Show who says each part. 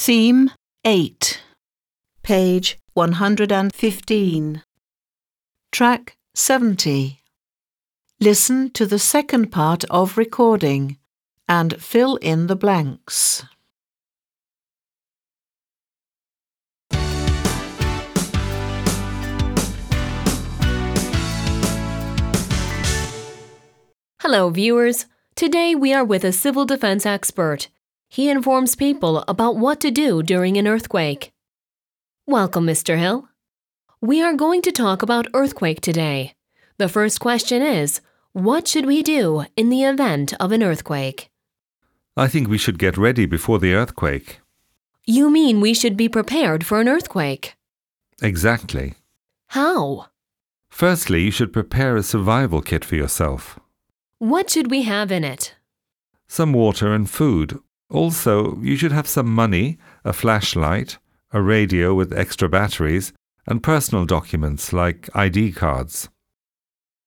Speaker 1: Theme 8, page 115. Track 70. Listen to the second part of recording and fill in the blanks.
Speaker 2: Hello, viewers. Today we are with a civil defense expert. He informs people about what to do during an earthquake. Welcome, Mr. Hill. We are going to talk about earthquake today. The first question is What should we do in the event of an earthquake?
Speaker 3: I think we should get ready before the earthquake.
Speaker 2: You mean we should be prepared for an earthquake?
Speaker 3: Exactly.
Speaker 2: How?
Speaker 3: Firstly, you should prepare a survival kit for yourself.
Speaker 2: What should we have in it?
Speaker 3: Some water and food. Also, you should have some money, a flashlight, a radio with extra batteries, and personal documents like ID cards.